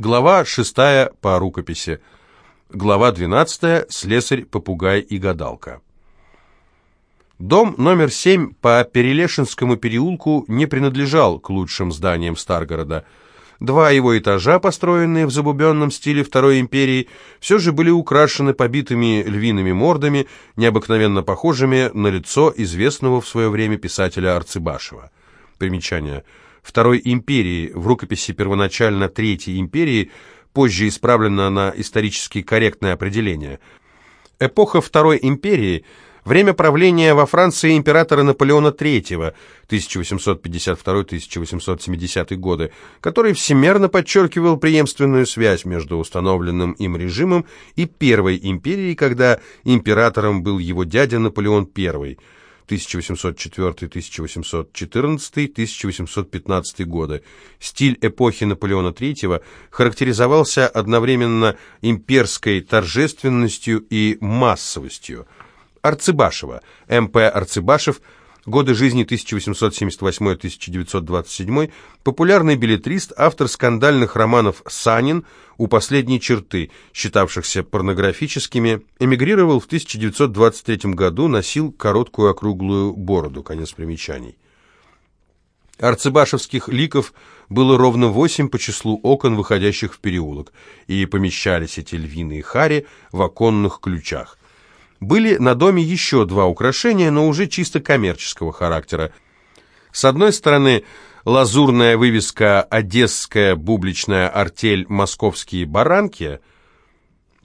Глава 6 по рукописи. Глава 12. Слесарь, попугай и гадалка. Дом номер 7 по Перелешинскому переулку не принадлежал к лучшим зданиям Старгорода. Два его этажа, построенные в забубенном стиле Второй империи, все же были украшены побитыми львиными мордами, необыкновенно похожими на лицо известного в свое время писателя Арцебашева. Примечание – Второй империи, в рукописи первоначально Третьей империи, позже исправлено на исторически корректное определение. Эпоха Второй империи – Время правления во Франции императора Наполеона III 1852-1870 годы, который всемерно подчеркивал преемственную связь между установленным им режимом и Первой империей, когда императором был его дядя Наполеон I – 1804-1814-1815 годы. Стиль эпохи Наполеона III характеризовался одновременно имперской торжественностью и массовостью. Арцыбашева, М.П. Арцыбашев – Годы жизни 1878-1927, популярный беллетрист, автор скандальных романов «Санин», «У последней черты», считавшихся порнографическими, эмигрировал в 1923 году, носил короткую округлую бороду, конец примечаний. Арцебашевских ликов было ровно восемь по числу окон, выходящих в переулок, и помещались эти львиные хари в оконных ключах. Были на доме еще два украшения, но уже чисто коммерческого характера. С одной стороны, лазурная вывеска «Одесская бубличная артель «Московские баранки»,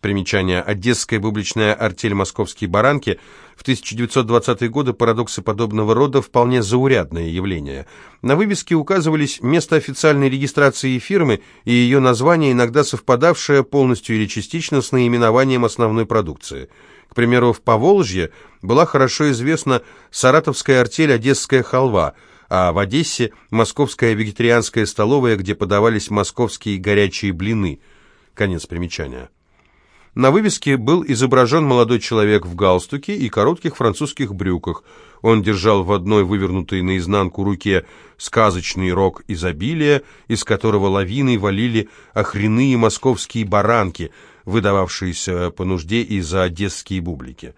Примечание. Одесская бубличная артель «Московские баранки» в 1920-е годы парадоксы подобного рода вполне заурядное явление. На вывеске указывались место официальной регистрации фирмы и ее название, иногда совпадавшее полностью или частично с наименованием основной продукции – к примеру, в Поволжье была хорошо известна саратовская артель «Одесская халва», а в Одессе – московская вегетарианская столовая, где подавались московские горячие блины. Конец примечания. На вывеске был изображен молодой человек в галстуке и коротких французских брюках. Он держал в одной вывернутой наизнанку руке сказочный рог изобилия, из которого лавиной валили охренные московские баранки – выдававшиеся по нужде из-за одесские бублики.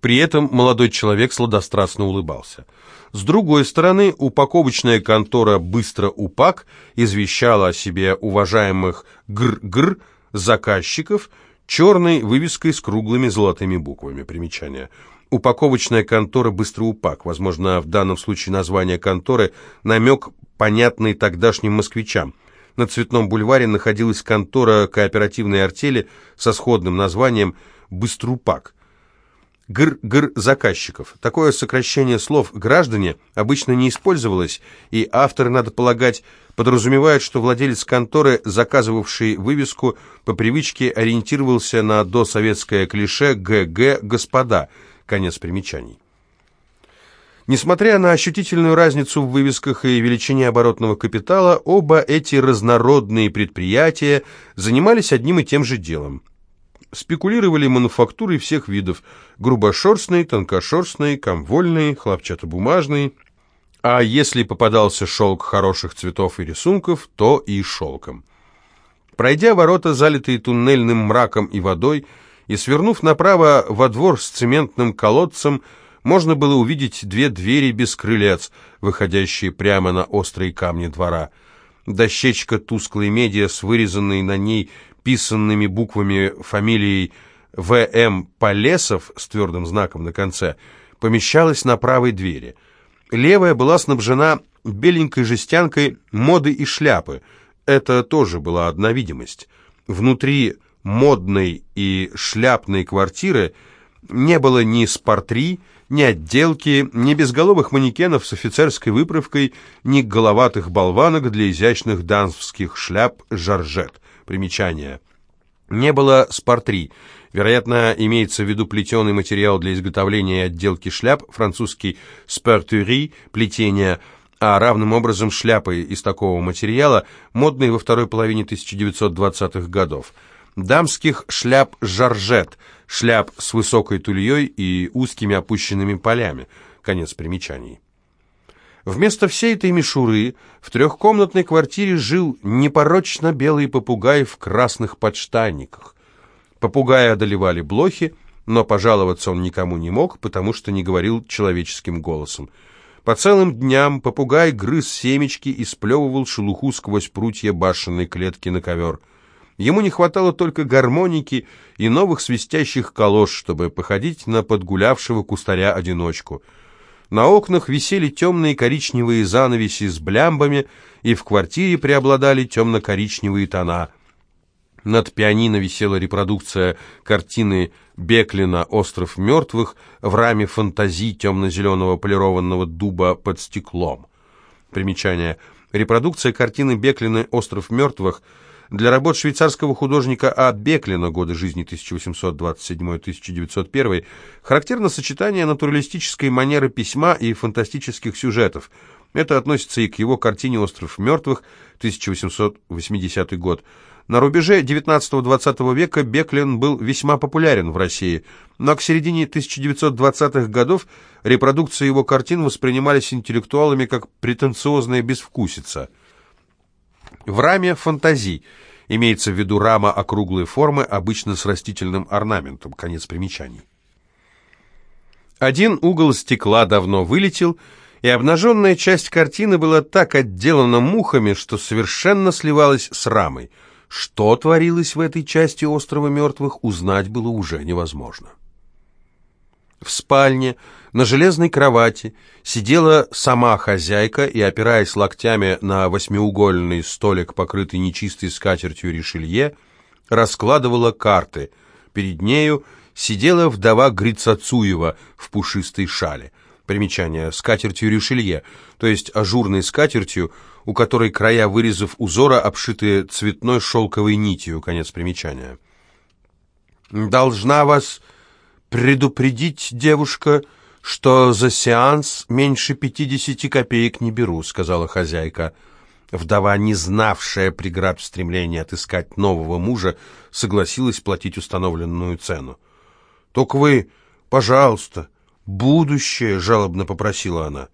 При этом молодой человек сладострастно улыбался. С другой стороны, упаковочная контора «Быстро упак» извещала о себе уважаемых гр-гр заказчиков черной вывеской с круглыми золотыми буквами. Примечание. Упаковочная контора «Быстро упак». Возможно, в данном случае название конторы намек, понятный тогдашним москвичам – на Цветном бульваре находилась контора кооперативной артели со сходным названием «Быструпак». Гр-гр заказчиков. Такое сокращение слов «граждане» обычно не использовалось, и автор, надо полагать, подразумевает, что владелец конторы, заказывавший вывеску, по привычке ориентировался на досоветское клише «ГГ господа». Конец примечаний. Несмотря на ощутительную разницу в вывесках и величине оборотного капитала, оба эти разнородные предприятия занимались одним и тем же делом. Спекулировали мануфактурой всех видов – грубошерстной, тонкошерстной, комвольной, хлопчатобумажной. А если попадался шелк хороших цветов и рисунков, то и шелком. Пройдя ворота, залитые туннельным мраком и водой, и свернув направо во двор с цементным колодцем – можно было увидеть две двери без крылец, выходящие прямо на острые камни двора. Дощечка тусклой меди с вырезанной на ней писанными буквами фамилией В.М. Полесов с твердым знаком на конце помещалась на правой двери. Левая была снабжена беленькой жестянкой моды и шляпы. Это тоже была одна видимость. Внутри модной и шляпной квартиры не было ни спортри, ни отделки, ни безголовых манекенов с офицерской выправкой, ни головатых болванок для изящных данских шляп «Жоржет». Примечание. Не было спортри. Вероятно, имеется в виду плетеный материал для изготовления и отделки шляп, французский «спертюри» – плетение, а равным образом шляпы из такого материала, модные во второй половине 1920-х годов. Дамских шляп «Жоржет» – шляп с высокой тульей и узкими опущенными полями. Конец примечаний. Вместо всей этой мишуры в трехкомнатной квартире жил непорочно белый попугай в красных подштанниках. Попугая одолевали блохи, но пожаловаться он никому не мог, потому что не говорил человеческим голосом. По целым дням попугай грыз семечки и сплевывал шелуху сквозь прутья башенной клетки на ковер. Ему не хватало только гармоники и новых свистящих колош, чтобы походить на подгулявшего кустаря-одиночку — на окнах висели темные коричневые занавеси с блямбами, и в квартире преобладали темно-коричневые тона. Над пианино висела репродукция картины Беклина «Остров мертвых» в раме фантазии темно-зеленого полированного дуба под стеклом. Примечание. Репродукция картины Беклина «Остров мертвых» Для работ швейцарского художника А. Беклина годы жизни 1827-1901 характерно сочетание натуралистической манеры письма и фантастических сюжетов. Это относится и к его картине «Остров мертвых» 1880 год. На рубеже XIX-XX века Беклин был весьма популярен в России, но к середине 1920-х годов репродукции его картин воспринимались интеллектуалами как претенциозная безвкусица – в раме фантазий имеется в виду рама округлой формы, обычно с растительным орнаментом. Конец примечаний. Один угол стекла давно вылетел, и обнаженная часть картины была так отделана мухами, что совершенно сливалась с рамой. Что творилось в этой части острова мертвых, узнать было уже невозможно. В спальне, на железной кровати, сидела сама хозяйка и, опираясь локтями на восьмиугольный столик, покрытый нечистой скатертью решелье, раскладывала карты. Перед нею сидела вдова Грицацуева в пушистой шале. Примечание. Скатертью решелье, то есть ажурной скатертью, у которой края вырезов узора обшиты цветной шелковой нитью. Конец примечания. «Должна вас предупредить, девушка, что за сеанс меньше пятидесяти копеек не беру», — сказала хозяйка. Вдова, не знавшая преград в стремлении отыскать нового мужа, согласилась платить установленную цену. «Только вы, пожалуйста, будущее», — жалобно попросила она.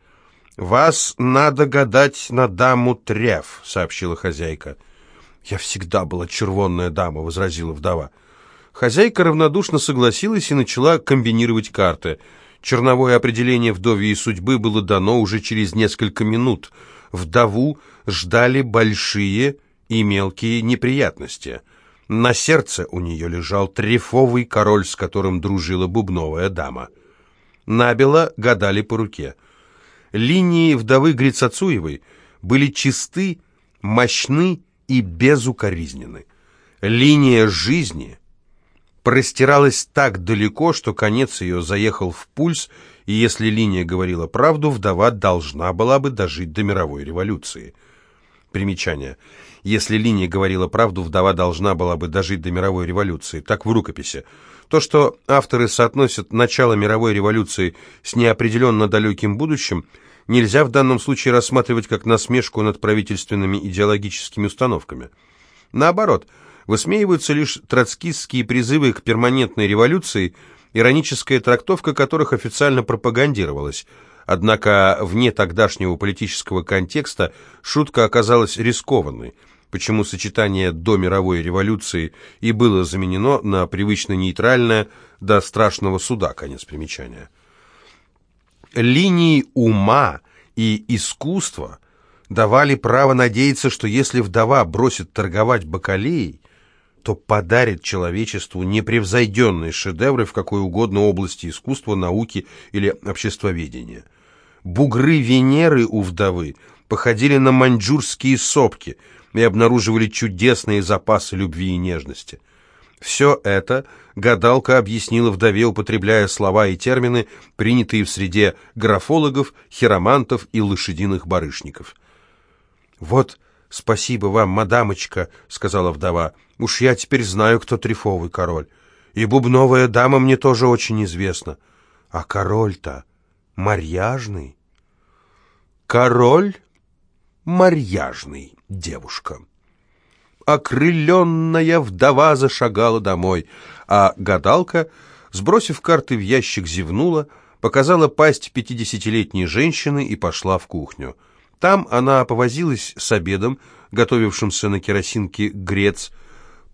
«Вас надо гадать на даму Треф», — сообщила хозяйка. «Я всегда была червонная дама», — возразила вдова. Хозяйка равнодушно согласилась и начала комбинировать карты. Черновое определение вдовьей судьбы было дано уже через несколько минут. Вдову ждали большие и мелкие неприятности. На сердце у нее лежал трефовый король, с которым дружила бубновая дама. Набело гадали по руке. Линии вдовы Грицацуевой были чисты, мощны и безукоризнены. Линия жизни простиралась так далеко, что конец ее заехал в пульс, и если линия говорила правду, вдова должна была бы дожить до мировой революции. Примечание. Если линия говорила правду, вдова должна была бы дожить до мировой революции. Так в рукописи. То, что авторы соотносят начало мировой революции с неопределенно далеким будущим, нельзя в данном случае рассматривать как насмешку над правительственными идеологическими установками. Наоборот – высмеиваются лишь троцкистские призывы к перманентной революции, ироническая трактовка которых официально пропагандировалась. Однако вне тогдашнего политического контекста шутка оказалась рискованной, почему сочетание до мировой революции и было заменено на привычно нейтральное «до страшного суда», конец примечания. Линии ума и искусства давали право надеяться, что если вдова бросит торговать бакалеей, то подарит человечеству непревзойденные шедевры в какой угодно области искусства, науки или обществоведения. Бугры Венеры у вдовы походили на маньчжурские сопки и обнаруживали чудесные запасы любви и нежности. Все это гадалка объяснила вдове, употребляя слова и термины, принятые в среде графологов, хиромантов и лошадиных барышников. «Вот «Спасибо вам, мадамочка», — сказала вдова. «Уж я теперь знаю, кто трифовый король. И бубновая дама мне тоже очень известна. А король-то марьяжный». «Король марьяжный, девушка». Окрыленная вдова зашагала домой, а гадалка, сбросив карты в ящик, зевнула, показала пасть пятидесятилетней женщины и пошла в кухню. Там она повозилась с обедом, готовившимся на керосинке грец,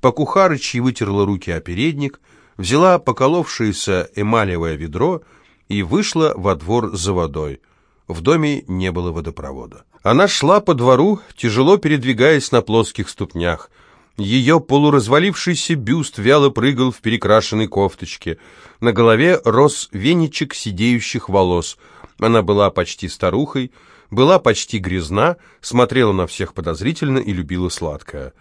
по кухарычьи вытерла руки о передник, взяла поколовшееся эмалевое ведро и вышла во двор за водой. В доме не было водопровода. Она шла по двору, тяжело передвигаясь на плоских ступнях. Ее полуразвалившийся бюст вяло прыгал в перекрашенной кофточке. На голове рос веничек сидеющих волос. Она была почти старухой, была почти грязна, смотрела на всех подозрительно и любила сладкое.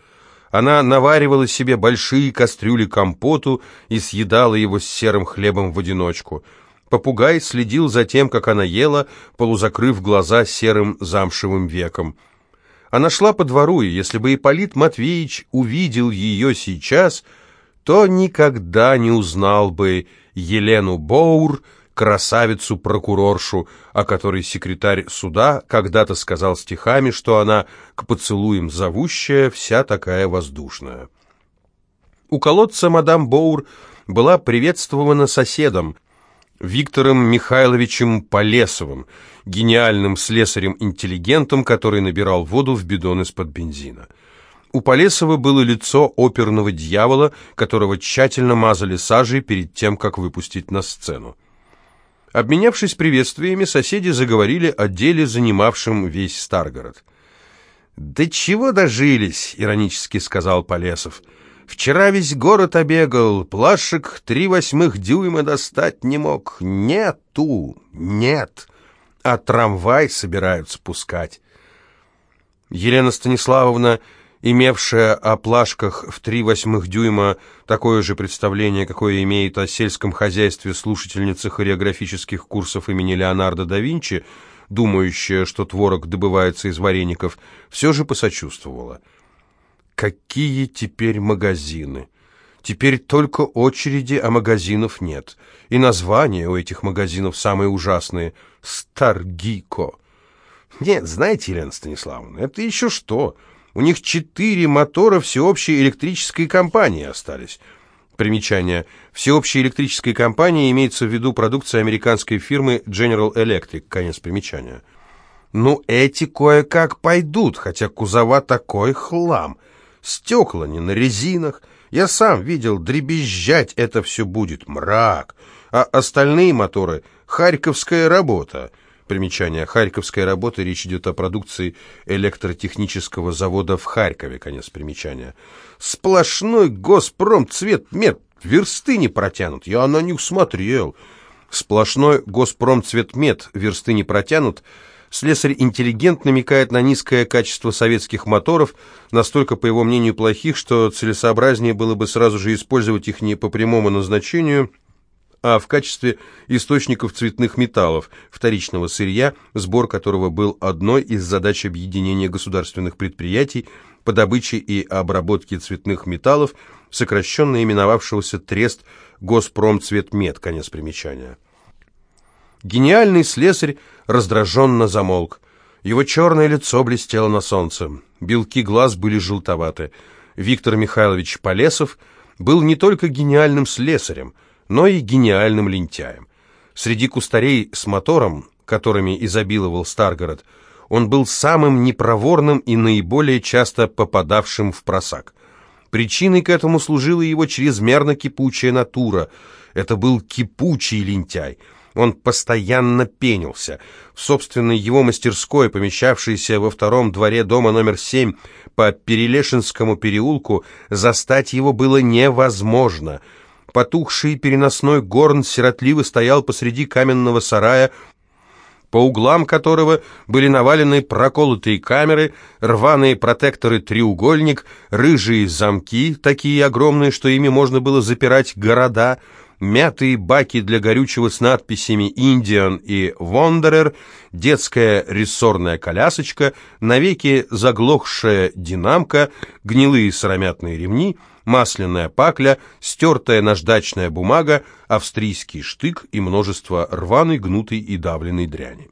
Она наваривала себе большие кастрюли компоту и съедала его с серым хлебом в одиночку. Попугай следил за тем, как она ела, полузакрыв глаза серым замшевым веком. Она шла по двору, и если бы Ипполит Матвеевич увидел ее сейчас, то никогда не узнал бы Елену Боур, красавицу-прокуроршу, о которой секретарь суда когда-то сказал стихами, что она к поцелуям зовущая, вся такая воздушная. У колодца мадам Боур была приветствована соседом, Виктором Михайловичем Полесовым, гениальным слесарем-интеллигентом, который набирал воду в бидон из-под бензина. У Полесова было лицо оперного дьявола, которого тщательно мазали сажей перед тем, как выпустить на сцену. Обменявшись приветствиями, соседи заговорили о деле, занимавшем весь Старгород. «Да чего дожились?» — иронически сказал Полесов. «Вчера весь город обегал, плашек три восьмых дюйма достать не мог. Нету, нет, а трамвай собираются пускать». Елена Станиславовна имевшая о плашках в три восьмых дюйма такое же представление, какое имеет о сельском хозяйстве слушательница хореографических курсов имени Леонардо да Винчи, думающая, что творог добывается из вареников, все же посочувствовала. Какие теперь магазины? Теперь только очереди, а магазинов нет. И названия у этих магазинов самые ужасные. Старгико. Нет, знаете, Елена Станиславовна, это еще что? У них четыре мотора всеобщей электрической компании остались. Примечание. Всеобщей электрической компании имеется в виду продукция американской фирмы General Electric. Конец примечания. Ну, эти кое-как пойдут, хотя кузова такой хлам. Стекла не на резинах. Я сам видел, дребезжать это все будет, мрак. А остальные моторы — харьковская работа. Примечание. Харьковская работа. Речь идет о продукции электротехнического завода в Харькове. Конец примечания. Сплошной госпромцвет мед. Версты не протянут. Я на них смотрел. Сплошной госпромцветмет. Версты не протянут. Слесарь интеллигент намекает на низкое качество советских моторов, настолько, по его мнению, плохих, что целесообразнее было бы сразу же использовать их не по прямому назначению – а в качестве источников цветных металлов, вторичного сырья, сбор которого был одной из задач объединения государственных предприятий по добыче и обработке цветных металлов, сокращенно именовавшегося Трест Госпромцветмет, конец примечания. Гениальный слесарь раздраженно замолк. Его черное лицо блестело на солнце. Белки глаз были желтоваты. Виктор Михайлович Полесов был не только гениальным слесарем – но и гениальным лентяем. Среди кустарей с мотором, которыми изобиловал Старгород, он был самым непроворным и наиболее часто попадавшим в просак. Причиной к этому служила его чрезмерно кипучая натура. Это был кипучий лентяй. Он постоянно пенился. В собственной его мастерской, помещавшейся во втором дворе дома номер семь по Перелешинскому переулку, застать его было невозможно — Потухший переносной горн сиротливо стоял посреди каменного сарая, по углам которого были навалены проколотые камеры, рваные протекторы треугольник, рыжие замки, такие огромные, что ими можно было запирать города, мятые баки для горючего с надписями «Индиан» и «Вондерер», детская рессорная колясочка, навеки заглохшая динамка, гнилые сыромятные ремни — масляная пакля, стертая наждачная бумага, австрийский штык и множество рваной, гнутой и давленной дряни.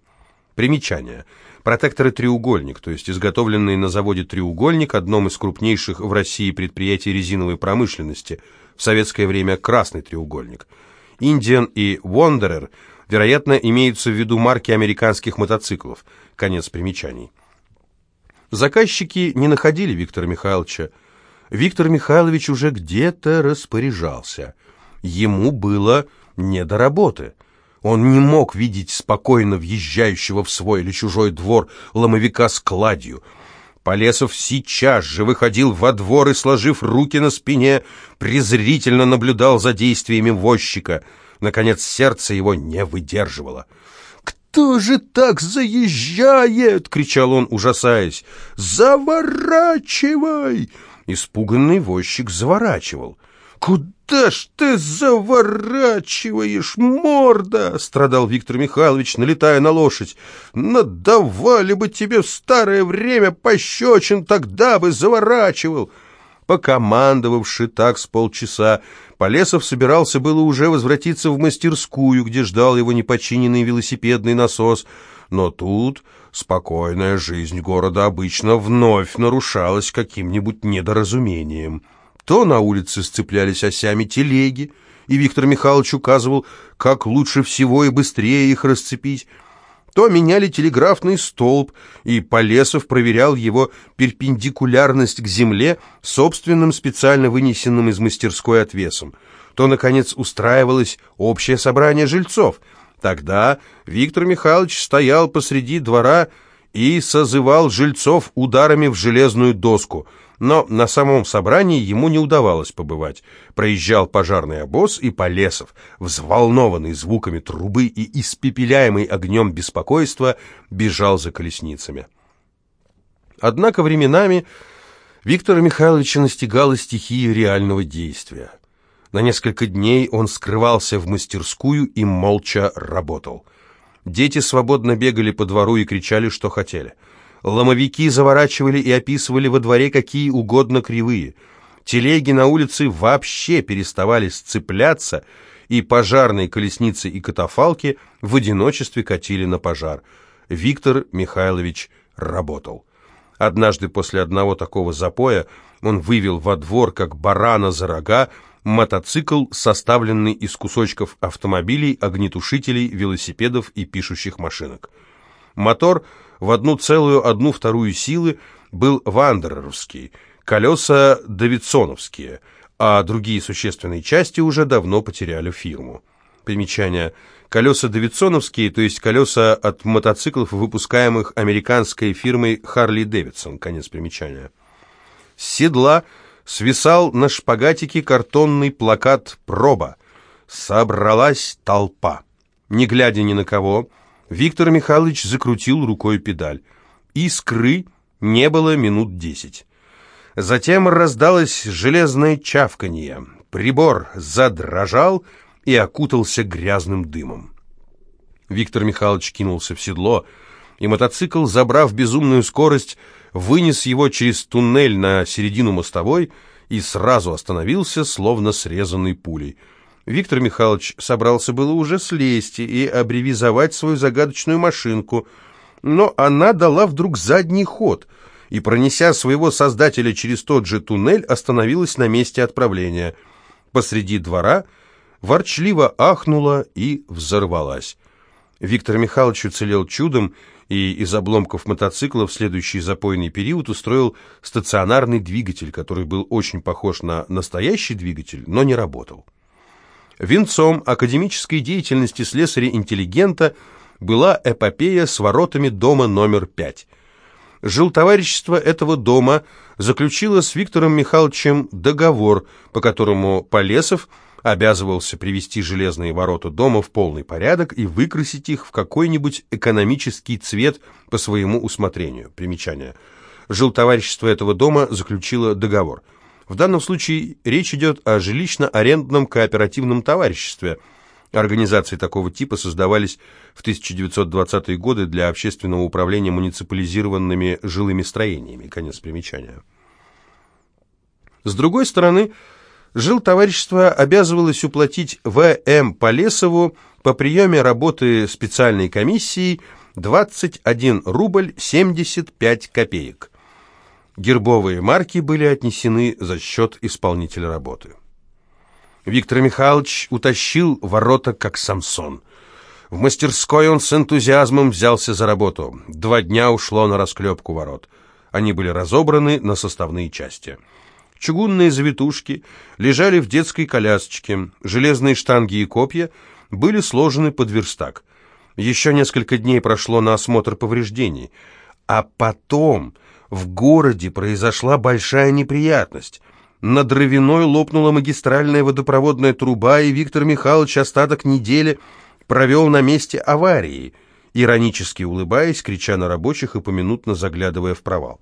Примечание. Протекторы «Треугольник», то есть изготовленный на заводе «Треугольник», одном из крупнейших в России предприятий резиновой промышленности, в советское время «Красный треугольник». «Индиан» и «Вондерер» Вероятно, имеются в виду марки американских мотоциклов. Конец примечаний. Заказчики не находили Виктора Михайловича. Виктор Михайлович уже где-то распоряжался. Ему было не до работы. Он не мог видеть спокойно въезжающего в свой или чужой двор ломовика с кладью. Полесов сейчас же выходил во двор и, сложив руки на спине, презрительно наблюдал за действиями возчика. Наконец сердце его не выдерживало. «Кто же так заезжает?» — кричал он, ужасаясь. «Заворачивай!» Испуганный возчик заворачивал. «Куда ж ты заворачиваешь, морда?» — страдал Виктор Михайлович, налетая на лошадь. «Надавали бы тебе в старое время пощечин, тогда бы заворачивал!» Покомандовавши так с полчаса, Полесов собирался было уже возвратиться в мастерскую, где ждал его непочиненный велосипедный насос, но тут спокойная жизнь города обычно вновь нарушалась каким-нибудь недоразумением. То на улице сцеплялись осями телеги, и Виктор Михайлович указывал, как лучше всего и быстрее их расцепить, то меняли телеграфный столб, и Полесов проверял его перпендикулярность к земле собственным специально вынесенным из мастерской отвесом, то, наконец, устраивалось общее собрание жильцов. Тогда Виктор Михайлович стоял посреди двора и созывал жильцов ударами в железную доску – но на самом собрании ему не удавалось побывать. Проезжал пожарный обоз и Полесов, взволнованный звуками трубы и испепеляемый огнем беспокойства, бежал за колесницами. Однако временами Виктора Михайловича настигала стихия реального действия. На несколько дней он скрывался в мастерскую и молча работал. Дети свободно бегали по двору и кричали, что хотели – Ломовики заворачивали и описывали во дворе какие угодно кривые. Телеги на улице вообще переставали сцепляться, и пожарные колесницы и катафалки в одиночестве катили на пожар. Виктор Михайлович работал. Однажды после одного такого запоя он вывел во двор, как барана за рога, мотоцикл, составленный из кусочков автомобилей, огнетушителей, велосипедов и пишущих машинок. Мотор – в одну целую одну вторую силы был вандеровский, колеса давидсоновские, а другие существенные части уже давно потеряли фирму. Примечание. Колеса давидсоновские, то есть колеса от мотоциклов, выпускаемых американской фирмой Харли Дэвидсон. Конец примечания. С седла свисал на шпагатике картонный плакат «Проба». Собралась толпа. Не глядя ни на кого, Виктор Михайлович закрутил рукой педаль. Искры не было минут десять. Затем раздалось железное чавканье. Прибор задрожал и окутался грязным дымом. Виктор Михайлович кинулся в седло, и мотоцикл, забрав безумную скорость, вынес его через туннель на середину мостовой и сразу остановился, словно срезанный пулей – Виктор Михайлович собрался было уже слезть и абревизовать свою загадочную машинку, но она дала вдруг задний ход и, пронеся своего создателя через тот же туннель, остановилась на месте отправления. Посреди двора ворчливо ахнула и взорвалась. Виктор Михайлович уцелел чудом и из обломков мотоцикла в следующий запойный период устроил стационарный двигатель, который был очень похож на настоящий двигатель, но не работал. Венцом академической деятельности слесаря-интеллигента была эпопея с воротами дома номер пять. Жилтоварищество этого дома заключило с Виктором Михайловичем договор, по которому Полесов обязывался привести железные ворота дома в полный порядок и выкрасить их в какой-нибудь экономический цвет по своему усмотрению. Примечание. Жилтоварищество этого дома заключило договор – в данном случае речь идет о жилищно-арендном кооперативном товариществе. Организации такого типа создавались в 1920-е годы для общественного управления муниципализированными жилыми строениями. Конец примечания. С другой стороны, жилтоварищество обязывалось уплатить В.М. Полесову по приеме работы специальной комиссии 21 рубль 75 копеек. Гербовые марки были отнесены за счет исполнителя работы. Виктор Михайлович утащил ворота, как Самсон. В мастерской он с энтузиазмом взялся за работу. Два дня ушло на расклепку ворот. Они были разобраны на составные части. Чугунные завитушки лежали в детской колясочке, железные штанги и копья были сложены под верстак. Еще несколько дней прошло на осмотр повреждений. А потом в городе произошла большая неприятность. На Дровяной лопнула магистральная водопроводная труба, и Виктор Михайлович остаток недели провел на месте аварии, иронически улыбаясь, крича на рабочих и поминутно заглядывая в провал.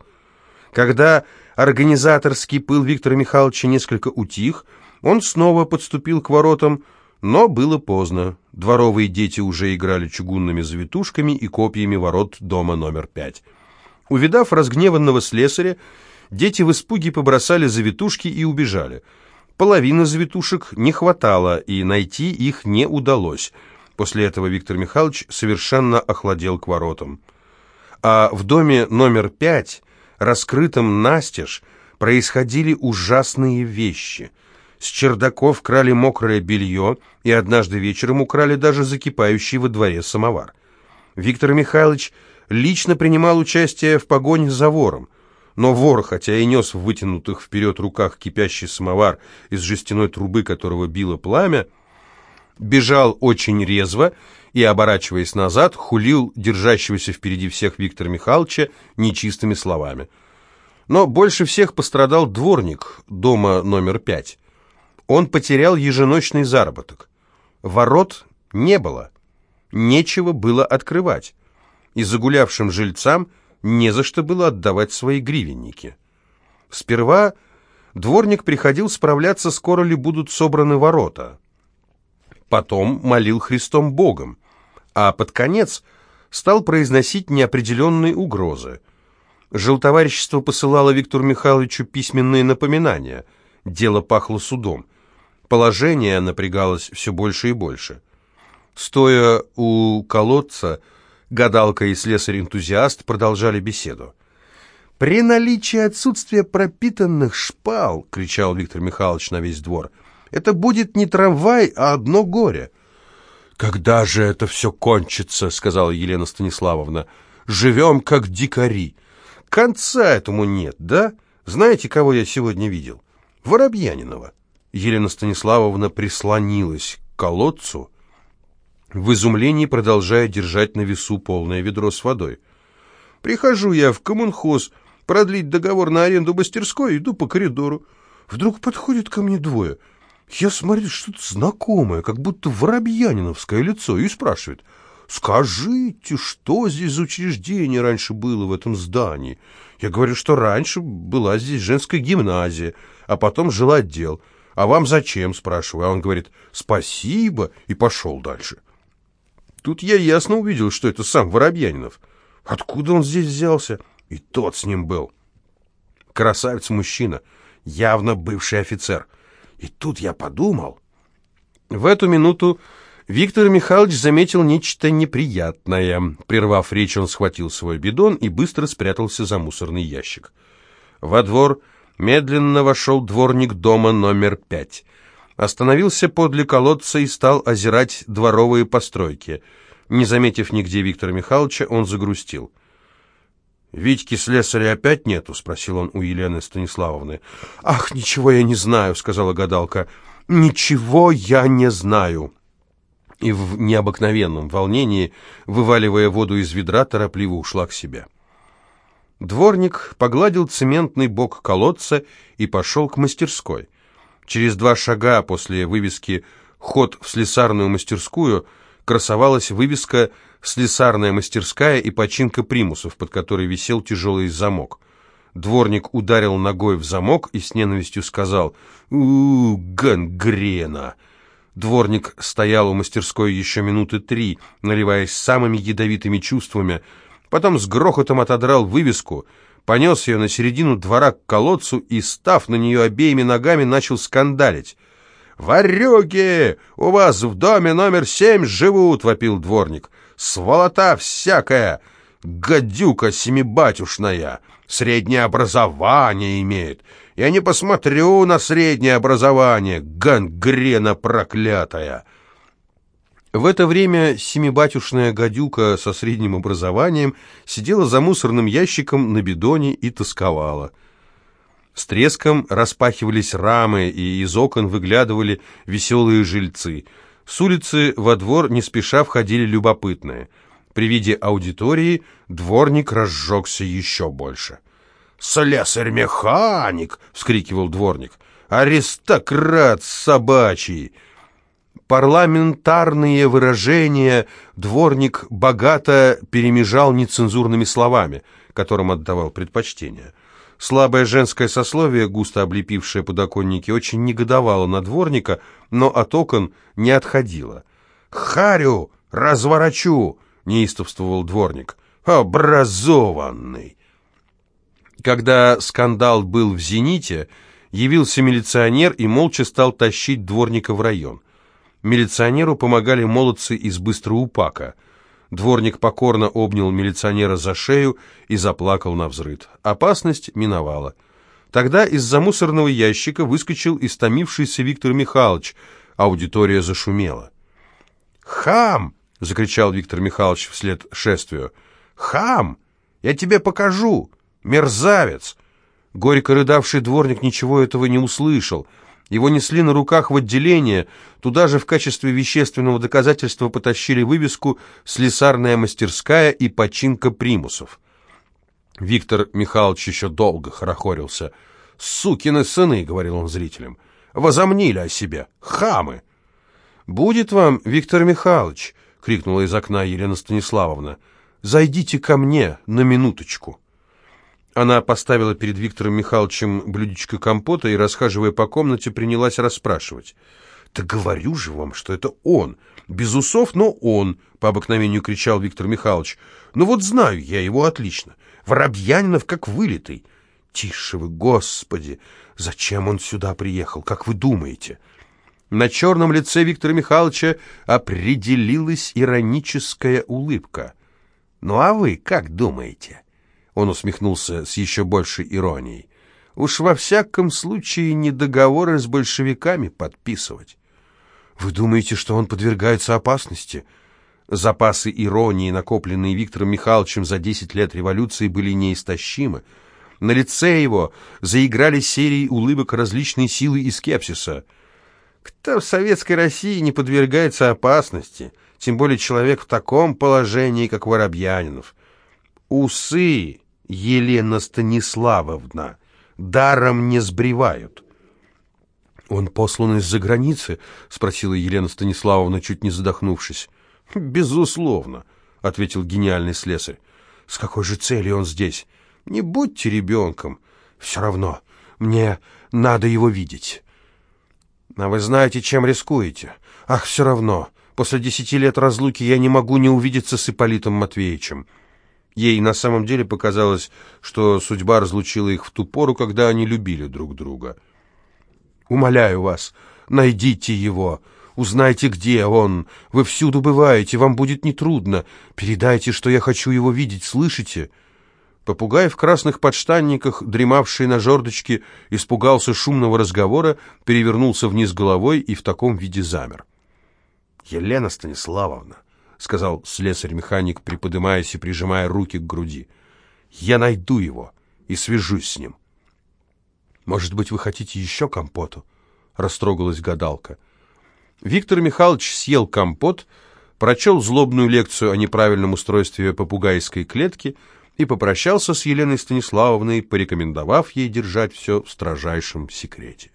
Когда организаторский пыл Виктора Михайловича несколько утих, он снова подступил к воротам, но было поздно. Дворовые дети уже играли чугунными завитушками и копьями ворот дома номер пять. Увидав разгневанного слесаря, дети в испуге побросали завитушки и убежали. Половины завитушек не хватало, и найти их не удалось. После этого Виктор Михайлович совершенно охладел к воротам. А в доме номер пять, раскрытом настежь, происходили ужасные вещи — с чердаков крали мокрое белье и однажды вечером украли даже закипающий во дворе самовар. Виктор Михайлович лично принимал участие в погоне за вором, но вор, хотя и нес в вытянутых вперед руках кипящий самовар из жестяной трубы, которого било пламя, бежал очень резво и, оборачиваясь назад, хулил держащегося впереди всех Виктора Михайловича нечистыми словами. Но больше всех пострадал дворник дома номер пять он потерял еженочный заработок. Ворот не было, нечего было открывать, и загулявшим жильцам не за что было отдавать свои гривенники. Сперва дворник приходил справляться, скоро ли будут собраны ворота. Потом молил Христом Богом, а под конец стал произносить неопределенные угрозы. Жилтоварищество посылало Виктору Михайловичу письменные напоминания. Дело пахло судом. Положение напрягалось все больше и больше. Стоя у колодца, гадалка и слесарь-энтузиаст продолжали беседу. «При наличии отсутствия пропитанных шпал, — кричал Виктор Михайлович на весь двор, — это будет не трамвай, а одно горе». «Когда же это все кончится?» — сказала Елена Станиславовна. «Живем, как дикари. Конца этому нет, да? Знаете, кого я сегодня видел? Воробьянинова». Елена Станиславовна прислонилась к колодцу, в изумлении продолжая держать на весу полное ведро с водой. «Прихожу я в коммунхоз продлить договор на аренду мастерской, иду по коридору. Вдруг подходит ко мне двое. Я смотрю, что-то знакомое, как будто воробьяниновское лицо, и спрашивает, «Скажите, что здесь за учреждение раньше было в этом здании?» Я говорю, что раньше была здесь женская гимназия, а потом жил отдел. «А вам зачем?» – спрашиваю. А он говорит «Спасибо» и пошел дальше. Тут я ясно увидел, что это сам Воробьянинов. Откуда он здесь взялся? И тот с ним был. Красавец-мужчина, явно бывший офицер. И тут я подумал... В эту минуту Виктор Михайлович заметил нечто неприятное. Прервав речь, он схватил свой бидон и быстро спрятался за мусорный ящик. Во двор Медленно вошел дворник дома номер пять. Остановился подле колодца и стал озирать дворовые постройки. Не заметив нигде Виктора Михайловича, он загрустил. «Витьки слесаря опять нету?» — спросил он у Елены Станиславовны. «Ах, ничего я не знаю», — сказала гадалка. «Ничего я не знаю». И в необыкновенном волнении, вываливая воду из ведра, торопливо ушла к себе. Дворник погладил цементный бок колодца и пошел к мастерской. Через два шага после вывески «Ход в слесарную мастерскую» красовалась вывеска «Слесарная мастерская и починка примусов», под которой висел тяжелый замок. Дворник ударил ногой в замок и с ненавистью сказал у, -у гангрена!» Дворник стоял у мастерской еще минуты три, наливаясь самыми ядовитыми чувствами – потом с грохотом отодрал вывеску, понес ее на середину двора к колодцу и, став на нее обеими ногами, начал скандалить. «Варюги! У вас в доме номер семь живут!» — вопил дворник. «Сволота всякая! Гадюка семибатюшная! Среднее образование имеет! Я не посмотрю на среднее образование, гангрена проклятая!» В это время семибатюшная гадюка со средним образованием сидела за мусорным ящиком на бидоне и тосковала. С треском распахивались рамы, и из окон выглядывали веселые жильцы. С улицы во двор не спеша входили любопытные. При виде аудитории дворник разжегся еще больше. «Слесарь-механик!» — вскрикивал дворник. «Аристократ собачий!» Парламентарные выражения дворник богато перемежал нецензурными словами, которым отдавал предпочтение. Слабое женское сословие, густо облепившее подоконники, очень негодовало на дворника, но от окон не отходило. «Харю! Разворочу!» — неистовствовал дворник. «Образованный!» Когда скандал был в «Зените», явился милиционер и молча стал тащить дворника в район. Милиционеру помогали молодцы из Быстроупака. Дворник покорно обнял милиционера за шею и заплакал на взрыд. Опасность миновала. Тогда из-за мусорного ящика выскочил истомившийся Виктор Михайлович. Аудитория зашумела. «Хам!» — закричал Виктор Михайлович вслед шествию. «Хам! Я тебе покажу! Мерзавец!» Горько рыдавший дворник ничего этого не услышал — его несли на руках в отделение, туда же в качестве вещественного доказательства потащили вывеску «Слесарная мастерская и починка примусов». Виктор Михайлович еще долго хорохорился. «Сукины сыны», — говорил он зрителям, — «возомнили о себе, хамы». «Будет вам, Виктор Михайлович», — крикнула из окна Елена Станиславовна, — «зайдите ко мне на минуточку». Она поставила перед Виктором Михайловичем блюдечко компота и, расхаживая по комнате, принялась расспрашивать. «Да говорю же вам, что это он! Без усов, но он!» — по обыкновению кричал Виктор Михайлович. «Ну вот знаю я его отлично. Воробьянинов как вылитый». «Тише вы, господи! Зачем он сюда приехал, как вы думаете?» На черном лице Виктора Михайловича определилась ироническая улыбка. «Ну а вы как думаете?» Он усмехнулся с еще большей иронией. «Уж во всяком случае не договоры с большевиками подписывать». «Вы думаете, что он подвергается опасности?» Запасы иронии, накопленные Виктором Михайловичем за десять лет революции, были неистощимы. На лице его заиграли серии улыбок различной силы и скепсиса. Кто в советской России не подвергается опасности, тем более человек в таком положении, как Воробьянинов? Усы Елена Станиславовна, даром не сбривают. «Он послан из-за границы?» — спросила Елена Станиславовна, чуть не задохнувшись. «Безусловно», — ответил гениальный слесарь. «С какой же целью он здесь? Не будьте ребенком. Все равно, мне надо его видеть». «А вы знаете, чем рискуете? Ах, все равно. После десяти лет разлуки я не могу не увидеться с Ипполитом Матвеевичем». Ей на самом деле показалось, что судьба разлучила их в ту пору, когда они любили друг друга. «Умоляю вас, найдите его, узнайте, где он. Вы всюду бываете, вам будет нетрудно. Передайте, что я хочу его видеть, слышите?» Попугай в красных подштанниках, дремавший на жердочке, испугался шумного разговора, перевернулся вниз головой и в таком виде замер. «Елена Станиславовна!» Сказал слесарь-механик, приподымаясь и прижимая руки к груди. «Я найду его и свяжусь с ним». «Может быть, вы хотите еще компоту?» — растрогалась гадалка. Виктор Михайлович съел компот, прочел злобную лекцию о неправильном устройстве попугайской клетки и попрощался с Еленой Станиславовной, порекомендовав ей держать все в строжайшем секрете.